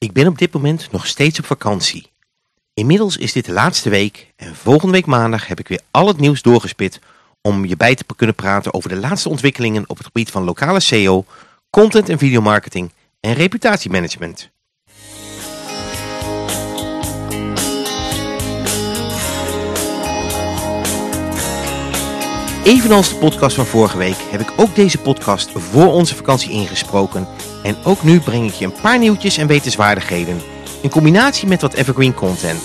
Ik ben op dit moment nog steeds op vakantie. Inmiddels is dit de laatste week en volgende week maandag heb ik weer al het nieuws doorgespit om je bij te kunnen praten over de laatste ontwikkelingen op het gebied van lokale SEO, content en videomarketing en reputatiemanagement. Evenals de podcast van vorige week heb ik ook deze podcast voor onze vakantie ingesproken. En ook nu breng ik je een paar nieuwtjes en wetenswaardigheden. In combinatie met wat evergreen content.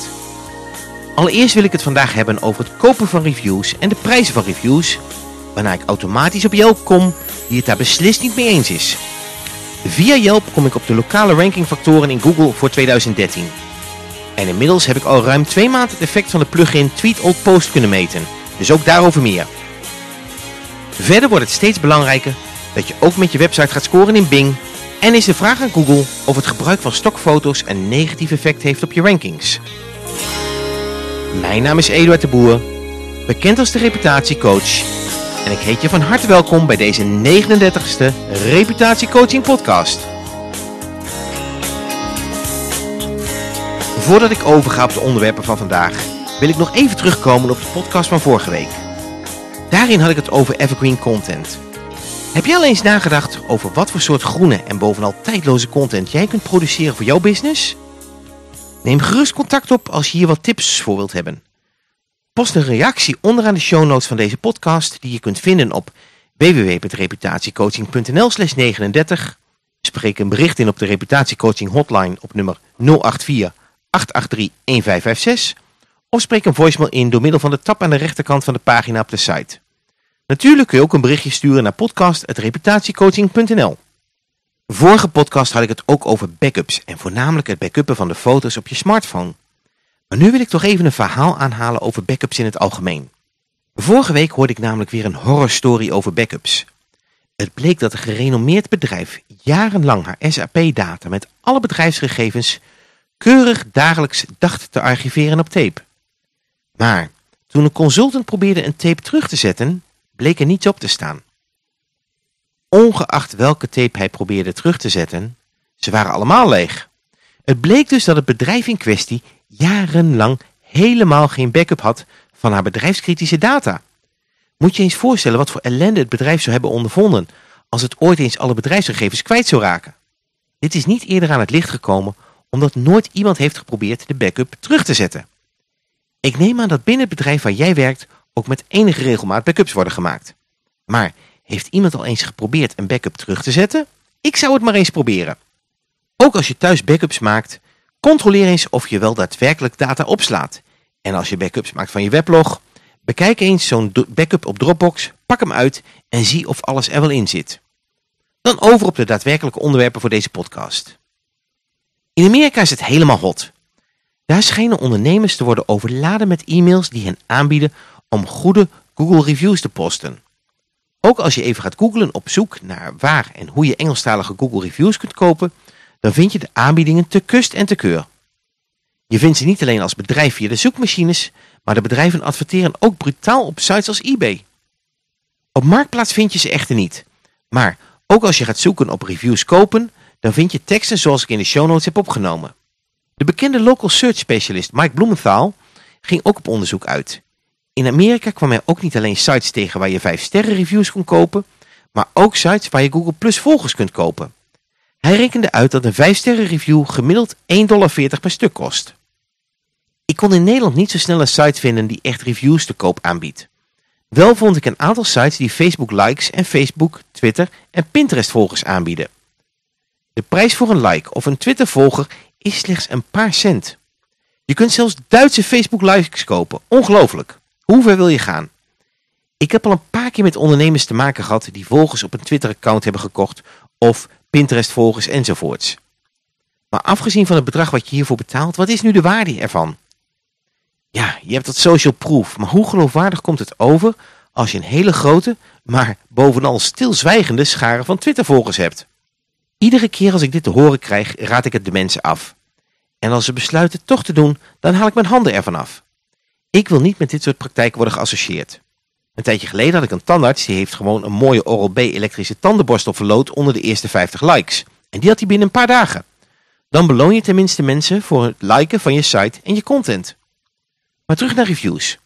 Allereerst wil ik het vandaag hebben over het kopen van reviews en de prijzen van reviews. Waarna ik automatisch op Yelp kom die het daar beslist niet mee eens is. Via Yelp kom ik op de lokale rankingfactoren in Google voor 2013. En inmiddels heb ik al ruim twee maanden het effect van de plugin Tweet Old Post kunnen meten. Dus ook daarover meer. Verder wordt het steeds belangrijker dat je ook met je website gaat scoren in Bing en is de vraag aan Google of het gebruik van stokfoto's een negatief effect heeft op je rankings. Mijn naam is Eduard de Boer, bekend als de reputatiecoach en ik heet je van harte welkom bij deze 39ste Reputatiecoaching podcast. Voordat ik overga op de onderwerpen van vandaag wil ik nog even terugkomen op de podcast van vorige week. Daarin had ik het over evergreen content. Heb jij al eens nagedacht over wat voor soort groene en bovenal tijdloze content jij kunt produceren voor jouw business? Neem gerust contact op als je hier wat tips voor wilt hebben. Post een reactie onderaan de show notes van deze podcast die je kunt vinden op www.reputatiecoaching.nl slash 39. Spreek een bericht in op de reputatiecoaching hotline op nummer 084 883 1556 of spreek een voicemail in door middel van de tab aan de rechterkant van de pagina op de site. Natuurlijk kun je ook een berichtje sturen naar podcast.reputatiecoaching.nl Vorige podcast had ik het ook over backups en voornamelijk het backuppen van de foto's op je smartphone. Maar nu wil ik toch even een verhaal aanhalen over backups in het algemeen. Vorige week hoorde ik namelijk weer een horrorstory over backups. Het bleek dat een gerenommeerd bedrijf jarenlang haar SAP-data met alle bedrijfsgegevens keurig dagelijks dacht te archiveren op tape. Maar toen een consultant probeerde een tape terug te zetten, bleek er niets op te staan. Ongeacht welke tape hij probeerde terug te zetten, ze waren allemaal leeg. Het bleek dus dat het bedrijf in kwestie jarenlang helemaal geen backup had van haar bedrijfskritische data. Moet je eens voorstellen wat voor ellende het bedrijf zou hebben ondervonden als het ooit eens alle bedrijfsgegevens kwijt zou raken. Dit is niet eerder aan het licht gekomen omdat nooit iemand heeft geprobeerd de backup terug te zetten. Ik neem aan dat binnen het bedrijf waar jij werkt ook met enige regelmaat backups worden gemaakt. Maar heeft iemand al eens geprobeerd een backup terug te zetten? Ik zou het maar eens proberen. Ook als je thuis backups maakt, controleer eens of je wel daadwerkelijk data opslaat. En als je backups maakt van je weblog, bekijk eens zo'n backup op Dropbox, pak hem uit en zie of alles er wel in zit. Dan over op de daadwerkelijke onderwerpen voor deze podcast. In Amerika is het helemaal hot. Daar schijnen ondernemers te worden overladen met e-mails die hen aanbieden om goede Google reviews te posten. Ook als je even gaat googlen op zoek naar waar en hoe je Engelstalige Google reviews kunt kopen, dan vind je de aanbiedingen te kust en te keur. Je vindt ze niet alleen als bedrijf via de zoekmachines, maar de bedrijven adverteren ook brutaal op sites als eBay. Op Marktplaats vind je ze echter niet. Maar ook als je gaat zoeken op reviews kopen, dan vind je teksten zoals ik in de show notes heb opgenomen. De bekende local search specialist Mike Blumenthal ging ook op onderzoek uit. In Amerika kwam hij ook niet alleen sites tegen waar je 5 sterren reviews kon kopen, maar ook sites waar je Google Plus volgers kunt kopen. Hij rekende uit dat een 5 sterren review gemiddeld 1,40 dollar per stuk kost. Ik kon in Nederland niet zo snel een site vinden die echt reviews te koop aanbiedt. Wel vond ik een aantal sites die Facebook likes en Facebook, Twitter en Pinterest volgers aanbieden. De prijs voor een like of een Twitter volger is slechts een paar cent. Je kunt zelfs Duitse Facebook likes kopen. Ongelooflijk. Hoe ver wil je gaan? Ik heb al een paar keer met ondernemers te maken gehad die volgers op een Twitter-account hebben gekocht of Pinterest-volgers enzovoorts. Maar afgezien van het bedrag wat je hiervoor betaalt, wat is nu de waarde ervan? Ja, je hebt dat social proof, maar hoe geloofwaardig komt het over als je een hele grote, maar bovenal stilzwijgende schare van Twitter-volgers hebt? Iedere keer als ik dit te horen krijg, raad ik het de mensen af. En als ze besluiten toch te doen, dan haal ik mijn handen ervan af. Ik wil niet met dit soort praktijken worden geassocieerd. Een tijdje geleden had ik een tandarts die heeft gewoon een mooie Oral-B elektrische tandenborstel verloot onder de eerste 50 likes. En die had hij binnen een paar dagen. Dan beloon je tenminste mensen voor het liken van je site en je content. Maar terug naar reviews.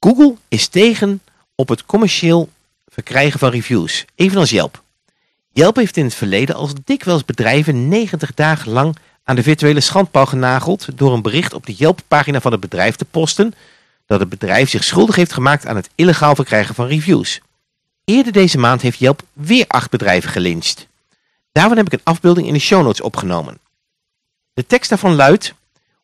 Google is tegen op het commercieel verkrijgen van reviews, evenals Yelp. Yelp heeft in het verleden als dikwijls bedrijven 90 dagen lang aan de virtuele schandpaal genageld door een bericht op de Yelp-pagina van het bedrijf te posten dat het bedrijf zich schuldig heeft gemaakt aan het illegaal verkrijgen van reviews. Eerder deze maand heeft Yelp weer acht bedrijven gelyncht. Daarvan heb ik een afbeelding in de show notes opgenomen. De tekst daarvan luidt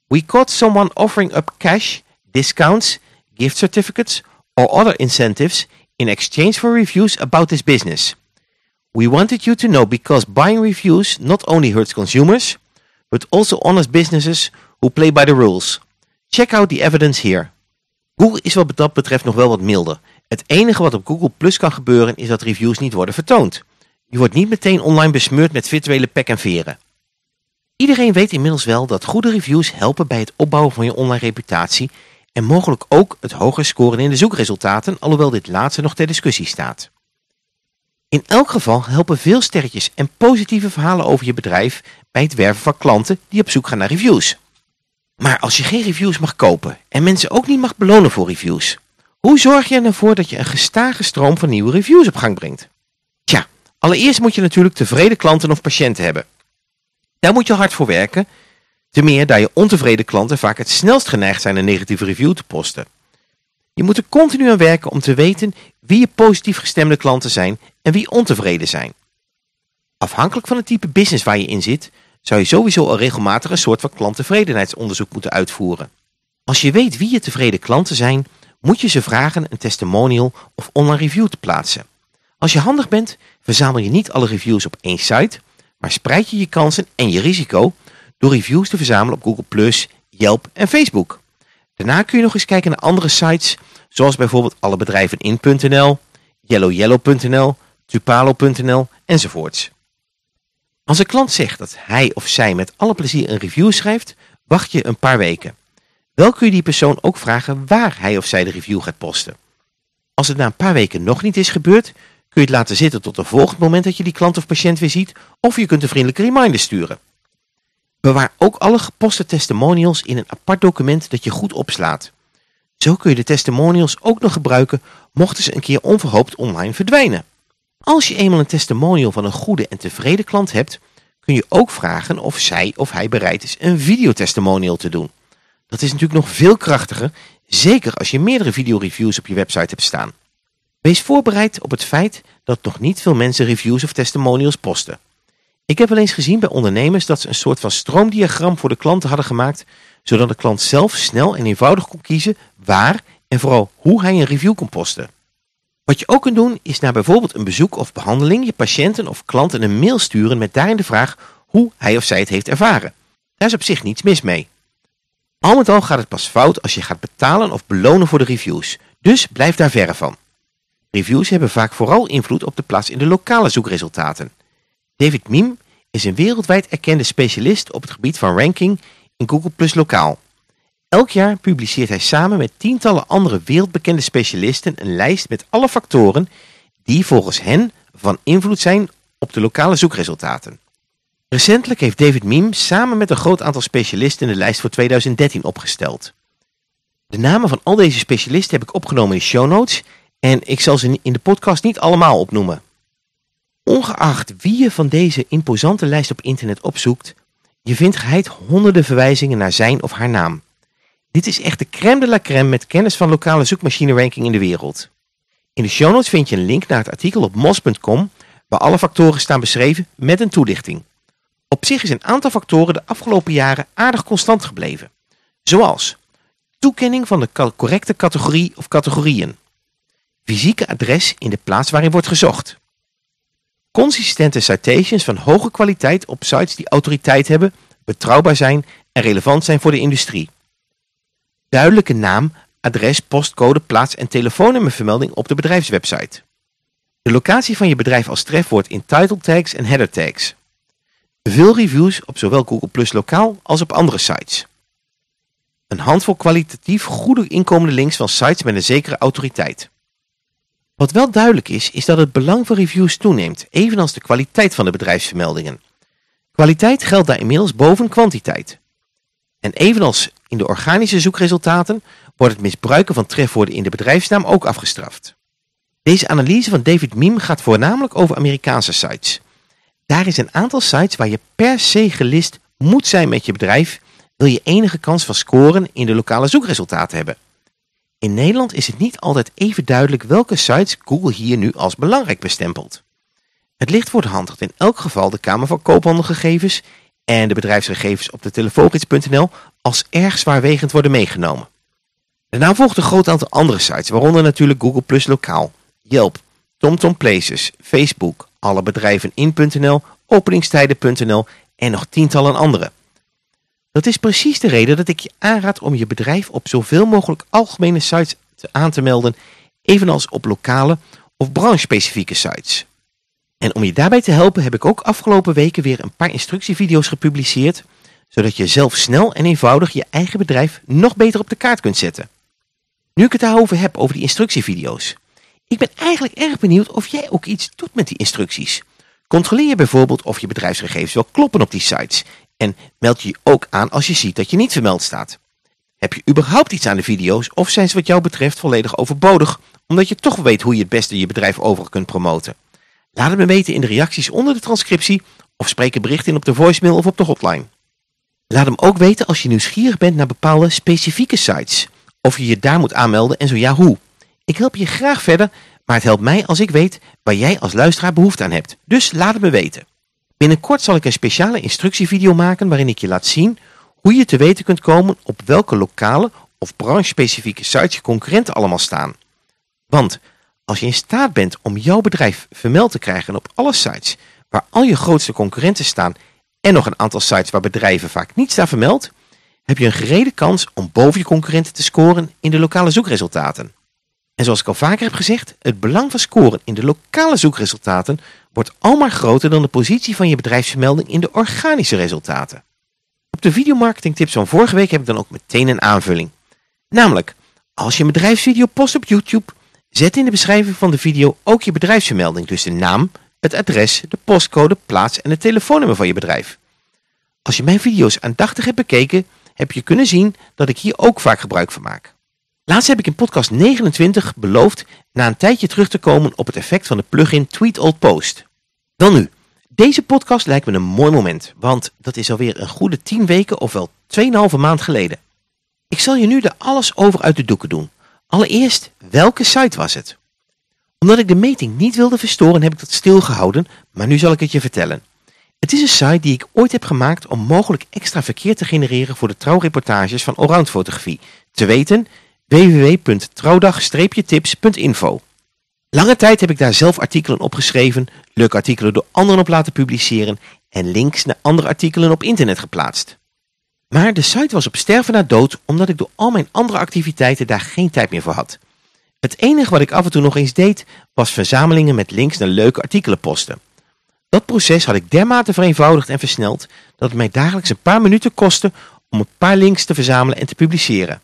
We caught someone offering up cash, discounts, gift certificates or other incentives in exchange for reviews about this business. We wanted you to know because buying reviews not only hurts consumers, but also honest businesses who play by the rules. Check out the evidence here. Google is wat dat betreft nog wel wat milder. Het enige wat op Google Plus kan gebeuren is dat reviews niet worden vertoond. Je wordt niet meteen online besmeurd met virtuele pek en veren. Iedereen weet inmiddels wel dat goede reviews helpen bij het opbouwen van je online reputatie en mogelijk ook het hoger scoren in de zoekresultaten, alhoewel dit laatste nog ter discussie staat. In elk geval helpen veel sterretjes en positieve verhalen over je bedrijf bij het werven van klanten die op zoek gaan naar reviews. Maar als je geen reviews mag kopen en mensen ook niet mag belonen voor reviews, hoe zorg je ervoor dat je een gestage stroom van nieuwe reviews op gang brengt? Tja, allereerst moet je natuurlijk tevreden klanten of patiënten hebben. Daar moet je hard voor werken, te meer dat je ontevreden klanten vaak het snelst geneigd zijn een negatieve review te posten. Je moet er continu aan werken om te weten wie je positief gestemde klanten zijn en wie ontevreden zijn. Afhankelijk van het type business waar je in zit, zou je sowieso al regelmatig een soort van klanttevredenheidsonderzoek moeten uitvoeren. Als je weet wie je tevreden klanten zijn, moet je ze vragen een testimonial of online review te plaatsen. Als je handig bent, verzamel je niet alle reviews op één site, maar spreid je je kansen en je risico door reviews te verzamelen op Google+, Yelp en Facebook. Daarna kun je nog eens kijken naar andere sites, zoals bijvoorbeeld allebedrijvenin.nl, yellowyellow.nl, tupalo.nl enzovoorts. Als een klant zegt dat hij of zij met alle plezier een review schrijft, wacht je een paar weken. Wel kun je die persoon ook vragen waar hij of zij de review gaat posten. Als het na een paar weken nog niet is gebeurd, kun je het laten zitten tot een volgend moment dat je die klant of patiënt weer ziet, of je kunt een vriendelijke reminder sturen. Bewaar ook alle geposte testimonials in een apart document dat je goed opslaat. Zo kun je de testimonials ook nog gebruiken mochten ze een keer onverhoopt online verdwijnen. Als je eenmaal een testimonial van een goede en tevreden klant hebt, kun je ook vragen of zij of hij bereid is een videotestimonial te doen. Dat is natuurlijk nog veel krachtiger, zeker als je meerdere videoreviews op je website hebt staan. Wees voorbereid op het feit dat nog niet veel mensen reviews of testimonials posten. Ik heb wel eens gezien bij ondernemers dat ze een soort van stroomdiagram voor de klanten hadden gemaakt, zodat de klant zelf snel en eenvoudig kon kiezen waar en vooral hoe hij een review kon posten. Wat je ook kunt doen is naar bijvoorbeeld een bezoek of behandeling je patiënten of klanten een mail sturen met daarin de vraag hoe hij of zij het heeft ervaren. Daar is op zich niets mis mee. Al met al gaat het pas fout als je gaat betalen of belonen voor de reviews, dus blijf daar verre van. Reviews hebben vaak vooral invloed op de plaats in de lokale zoekresultaten. David Miem is een wereldwijd erkende specialist op het gebied van ranking in Google Plus Lokaal. Elk jaar publiceert hij samen met tientallen andere wereldbekende specialisten een lijst met alle factoren die volgens hen van invloed zijn op de lokale zoekresultaten. Recentelijk heeft David Miem samen met een groot aantal specialisten de lijst voor 2013 opgesteld. De namen van al deze specialisten heb ik opgenomen in de show notes en ik zal ze in de podcast niet allemaal opnoemen. Ongeacht wie je van deze imposante lijst op internet opzoekt, je vindt geheid honderden verwijzingen naar zijn of haar naam. Dit is echt de crème de la crème met kennis van lokale zoekmachine ranking in de wereld. In de show notes vind je een link naar het artikel op mos.com waar alle factoren staan beschreven met een toelichting. Op zich is een aantal factoren de afgelopen jaren aardig constant gebleven. Zoals toekenning van de correcte categorie of categorieën. Fysieke adres in de plaats waarin wordt gezocht. Consistente citations van hoge kwaliteit op sites die autoriteit hebben, betrouwbaar zijn en relevant zijn voor de industrie duidelijke naam, adres, postcode, plaats en telefoonnummervermelding op de bedrijfswebsite. De locatie van je bedrijf als trefwoord in title tags en header tags. Veel reviews op zowel Google Plus lokaal als op andere sites. Een handvol kwalitatief goede inkomende links van sites met een zekere autoriteit. Wat wel duidelijk is, is dat het belang van reviews toeneemt, evenals de kwaliteit van de bedrijfsvermeldingen. Kwaliteit geldt daar inmiddels boven kwantiteit. En evenals in de organische zoekresultaten wordt het misbruiken van trefwoorden in de bedrijfsnaam ook afgestraft. Deze analyse van David Miem gaat voornamelijk over Amerikaanse sites. Daar is een aantal sites waar je per se gelist moet zijn met je bedrijf, wil je enige kans van scoren in de lokale zoekresultaten hebben. In Nederland is het niet altijd even duidelijk welke sites Google hier nu als belangrijk bestempelt. Het ligt voor de dat in elk geval de Kamer van Koophandelgegevens en de bedrijfsgegevens op de telefoongids.nl als erg zwaarwegend worden meegenomen. Daarna volgt een groot aantal andere sites, waaronder natuurlijk Google Plus Lokaal, Yelp, TomTom Places, Facebook, alle bedrijven in.nl, openingstijden.nl en nog tientallen andere. Dat is precies de reden dat ik je aanraad om je bedrijf op zoveel mogelijk algemene sites aan te melden, evenals op lokale of branchespecifieke sites. En om je daarbij te helpen heb ik ook afgelopen weken weer een paar instructievideo's gepubliceerd, zodat je zelf snel en eenvoudig je eigen bedrijf nog beter op de kaart kunt zetten. Nu ik het daarover heb, over die instructievideo's. Ik ben eigenlijk erg benieuwd of jij ook iets doet met die instructies. Controleer je bijvoorbeeld of je bedrijfsgegevens wel kloppen op die sites. En meld je je ook aan als je ziet dat je niet vermeld staat. Heb je überhaupt iets aan de video's of zijn ze wat jou betreft volledig overbodig, omdat je toch weet hoe je het beste je bedrijf over kunt promoten? Laat het me weten in de reacties onder de transcriptie of spreek een bericht in op de voicemail of op de hotline. Laat hem ook weten als je nieuwsgierig bent naar bepaalde specifieke sites. Of je je daar moet aanmelden en zo ja hoe. Ik help je graag verder, maar het helpt mij als ik weet waar jij als luisteraar behoefte aan hebt. Dus laat het me weten. Binnenkort zal ik een speciale instructievideo maken waarin ik je laat zien hoe je te weten kunt komen op welke lokale of branchespecifieke sites je concurrenten allemaal staan. Want als je in staat bent om jouw bedrijf vermeld te krijgen op alle sites waar al je grootste concurrenten staan en nog een aantal sites waar bedrijven vaak niet staan vermeld, heb je een gerede kans om boven je concurrenten te scoren in de lokale zoekresultaten. En zoals ik al vaker heb gezegd, het belang van scoren in de lokale zoekresultaten wordt almaar groter dan de positie van je bedrijfsvermelding in de organische resultaten. Op de videomarketingtips van vorige week heb ik dan ook meteen een aanvulling. Namelijk, als je een bedrijfsvideo post op YouTube, zet in de beschrijving van de video ook je bedrijfsvermelding, dus de naam, het adres, de postcode, plaats en het telefoonnummer van je bedrijf. Als je mijn video's aandachtig hebt bekeken, heb je kunnen zien dat ik hier ook vaak gebruik van maak. Laatst heb ik in podcast 29 beloofd na een tijdje terug te komen op het effect van de plugin Tweet Old Post. Dan nu, deze podcast lijkt me een mooi moment, want dat is alweer een goede 10 weken of wel 2,5 maand geleden. Ik zal je nu de alles over uit de doeken doen. Allereerst, welke site was het? Omdat ik de meting niet wilde verstoren heb ik dat stilgehouden, maar nu zal ik het je vertellen. Het is een site die ik ooit heb gemaakt om mogelijk extra verkeer te genereren voor de trouwreportages van Allround Fotografie. Te weten www.trouwdag-tips.info Lange tijd heb ik daar zelf artikelen op geschreven, leuke artikelen door anderen op laten publiceren en links naar andere artikelen op internet geplaatst. Maar de site was op sterven na dood omdat ik door al mijn andere activiteiten daar geen tijd meer voor had. Het enige wat ik af en toe nog eens deed was verzamelingen met links naar leuke artikelen posten. Dat proces had ik dermate vereenvoudigd en versneld dat het mij dagelijks een paar minuten kostte om een paar links te verzamelen en te publiceren.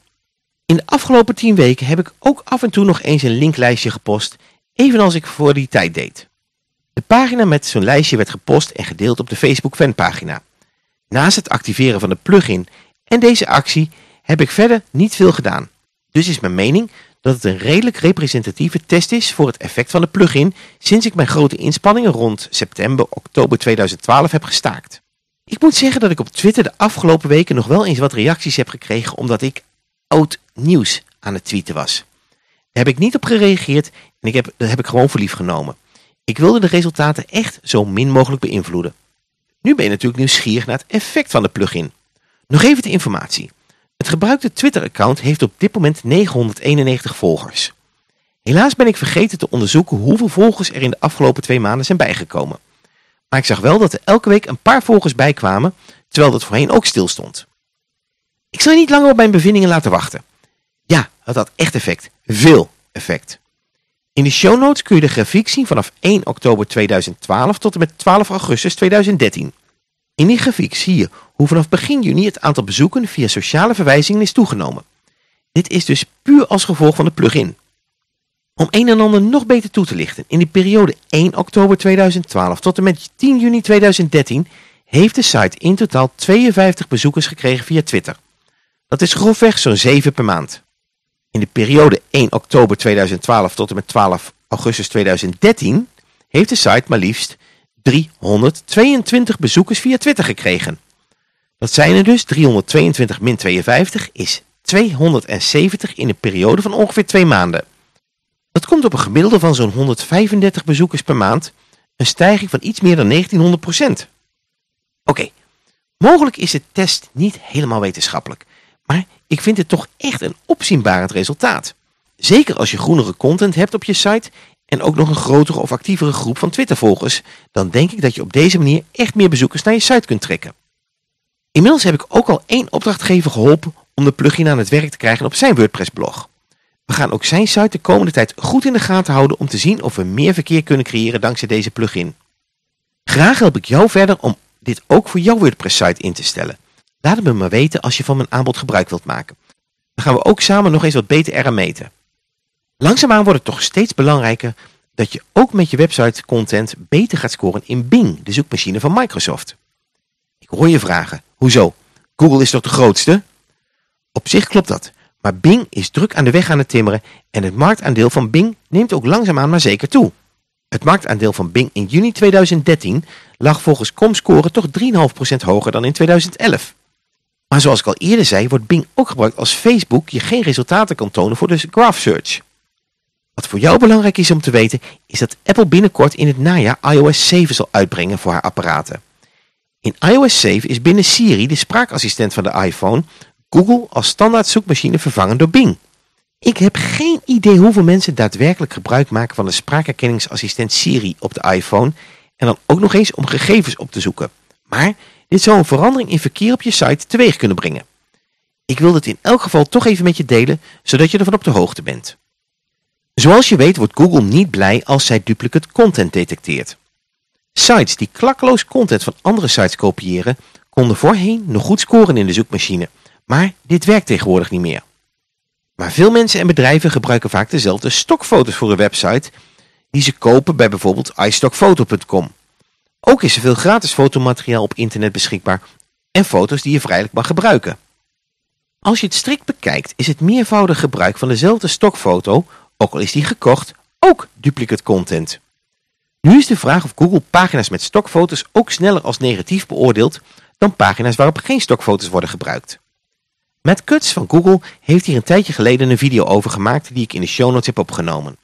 In de afgelopen 10 weken heb ik ook af en toe nog eens een linklijstje gepost, evenals ik voor die tijd deed. De pagina met zo'n lijstje werd gepost en gedeeld op de Facebook fanpagina. Naast het activeren van de plugin en deze actie heb ik verder niet veel gedaan. Dus is mijn mening dat het een redelijk representatieve test is voor het effect van de plugin sinds ik mijn grote inspanningen rond september, oktober 2012 heb gestaakt. Ik moet zeggen dat ik op Twitter de afgelopen weken nog wel eens wat reacties heb gekregen omdat ik oud nieuws aan het tweeten was. Daar heb ik niet op gereageerd en ik heb, dat heb ik gewoon voor lief genomen. Ik wilde de resultaten echt zo min mogelijk beïnvloeden. Nu ben je natuurlijk nieuwsgierig naar het effect van de plugin. Nog even de informatie. Het gebruikte Twitter-account heeft op dit moment 991 volgers. Helaas ben ik vergeten te onderzoeken hoeveel volgers er in de afgelopen twee maanden zijn bijgekomen. Maar ik zag wel dat er elke week een paar volgers bijkwamen, terwijl dat voorheen ook stil stond. Ik zal je niet langer op mijn bevindingen laten wachten. Ja, het had echt effect. Veel effect. In de show notes kun je de grafiek zien vanaf 1 oktober 2012 tot en met 12 augustus 2013. In die grafiek zie je hoe vanaf begin juni het aantal bezoeken via sociale verwijzingen is toegenomen. Dit is dus puur als gevolg van de plugin. Om een en ander nog beter toe te lichten, in de periode 1 oktober 2012 tot en met 10 juni 2013 heeft de site in totaal 52 bezoekers gekregen via Twitter. Dat is grofweg zo'n 7 per maand. In de periode 1 oktober 2012 tot en met 12 augustus 2013 heeft de site maar liefst 322 bezoekers via Twitter gekregen. Dat zijn er dus 322 min 52 is 270 in een periode van ongeveer twee maanden. Dat komt op een gemiddelde van zo'n 135 bezoekers per maand, een stijging van iets meer dan 1900% Oké, mogelijk is de test niet helemaal wetenschappelijk, maar ik vind het toch echt een opzienbarend resultaat. Zeker als je groenere content hebt op je site en ook nog een grotere of actievere groep van Twitter-volgers, dan denk ik dat je op deze manier echt meer bezoekers naar je site kunt trekken. Inmiddels heb ik ook al één opdrachtgever geholpen om de plugin aan het werk te krijgen op zijn WordPress-blog. We gaan ook zijn site de komende tijd goed in de gaten houden om te zien of we meer verkeer kunnen creëren dankzij deze plugin. Graag help ik jou verder om dit ook voor jouw WordPress-site in te stellen. Laat het me maar weten als je van mijn aanbod gebruik wilt maken. Dan gaan we ook samen nog eens wat beter eraan meten. Langzaamaan wordt het toch steeds belangrijker dat je ook met je website content beter gaat scoren in Bing, de zoekmachine van Microsoft. Ik hoor je vragen, hoezo? Google is toch de grootste? Op zich klopt dat, maar Bing is druk aan de weg aan het timmeren en het marktaandeel van Bing neemt ook langzaamaan maar zeker toe. Het marktaandeel van Bing in juni 2013 lag volgens Comscore toch 3,5% hoger dan in 2011. Maar zoals ik al eerder zei, wordt Bing ook gebruikt als Facebook je geen resultaten kan tonen voor de graph search. Wat voor jou belangrijk is om te weten, is dat Apple binnenkort in het najaar iOS 7 zal uitbrengen voor haar apparaten. In iOS 7 is binnen Siri, de spraakassistent van de iPhone, Google als standaard zoekmachine vervangen door Bing. Ik heb geen idee hoeveel mensen daadwerkelijk gebruik maken van de spraakherkenningsassistent Siri op de iPhone en dan ook nog eens om gegevens op te zoeken. Maar dit zou een verandering in verkeer op je site teweeg kunnen brengen. Ik wil dit in elk geval toch even met je delen, zodat je ervan op de hoogte bent. Zoals je weet wordt Google niet blij als zij duplicate content detecteert. Sites die klakkeloos content van andere sites kopiëren, konden voorheen nog goed scoren in de zoekmachine, maar dit werkt tegenwoordig niet meer. Maar veel mensen en bedrijven gebruiken vaak dezelfde stokfoto's voor een website die ze kopen bij bijvoorbeeld iStockphoto.com. Ook is er veel gratis fotomateriaal op internet beschikbaar en foto's die je vrijelijk mag gebruiken. Als je het strikt bekijkt is het meervoudig gebruik van dezelfde stokfoto, ook al is die gekocht, ook duplicate content. Nu is de vraag of Google pagina's met stokfoto's ook sneller als negatief beoordeelt dan pagina's waarop geen stokfoto's worden gebruikt. Matt Cutts van Google heeft hier een tijdje geleden een video over gemaakt die ik in de show notes heb opgenomen.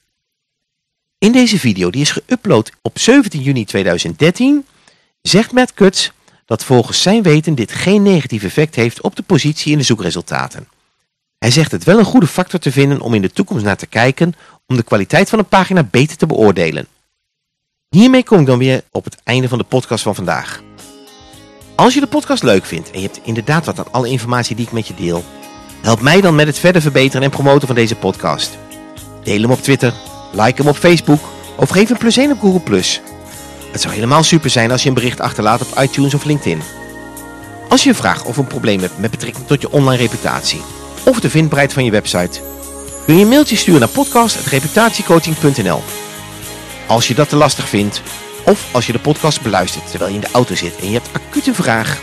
In deze video, die is geüpload op 17 juni 2013, zegt Matt Cutts dat volgens zijn weten dit geen negatief effect heeft op de positie in de zoekresultaten. Hij zegt het wel een goede factor te vinden om in de toekomst naar te kijken om de kwaliteit van een pagina beter te beoordelen. Hiermee kom ik dan weer op het einde van de podcast van vandaag. Als je de podcast leuk vindt en je hebt inderdaad wat aan alle informatie die ik met je deel, help mij dan met het verder verbeteren en promoten van deze podcast. Deel hem op Twitter, like hem op Facebook of geef een plus 1 op Google+. Het zou helemaal super zijn als je een bericht achterlaat op iTunes of LinkedIn. Als je een vraag of een probleem hebt met betrekking tot je online reputatie of de vindbaarheid van je website, kun je een mailtje sturen naar podcast.reputatiecoaching.nl. Als je dat te lastig vindt, of als je de podcast beluistert terwijl je in de auto zit en je hebt acute vraag,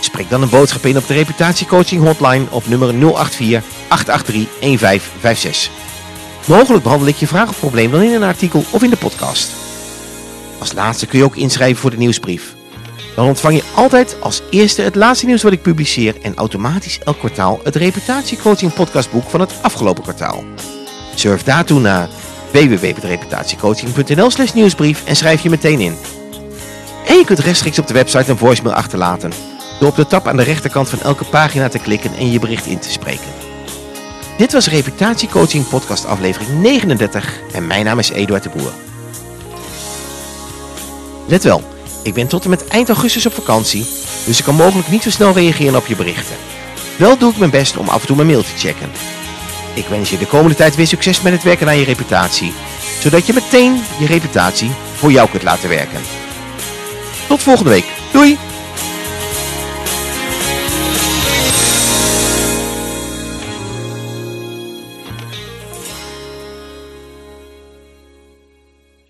spreek dan een boodschap in op de reputatiecoaching hotline op nummer 084 883 1556. Mogelijk behandel ik je vraag of probleem dan in een artikel of in de podcast. Als laatste kun je ook inschrijven voor de nieuwsbrief. Dan ontvang je altijd als eerste het laatste nieuws wat ik publiceer en automatisch elk kwartaal het reputatiecoaching podcastboek van het afgelopen kwartaal. Surf daartoe naar www.reputatiecoaching.nl slash nieuwsbrief en schrijf je meteen in. En je kunt rechtstreeks op de website een voicemail achterlaten door op de tab aan de rechterkant van elke pagina te klikken en je bericht in te spreken. Dit was Reputatiecoaching podcast aflevering 39 en mijn naam is Eduard de Boer. Let wel, ik ben tot en met eind augustus op vakantie, dus ik kan mogelijk niet zo snel reageren op je berichten. Wel doe ik mijn best om af en toe mijn mail te checken. Ik wens je de komende tijd weer succes met het werken aan je reputatie, zodat je meteen je reputatie voor jou kunt laten werken. Tot volgende week. Doei!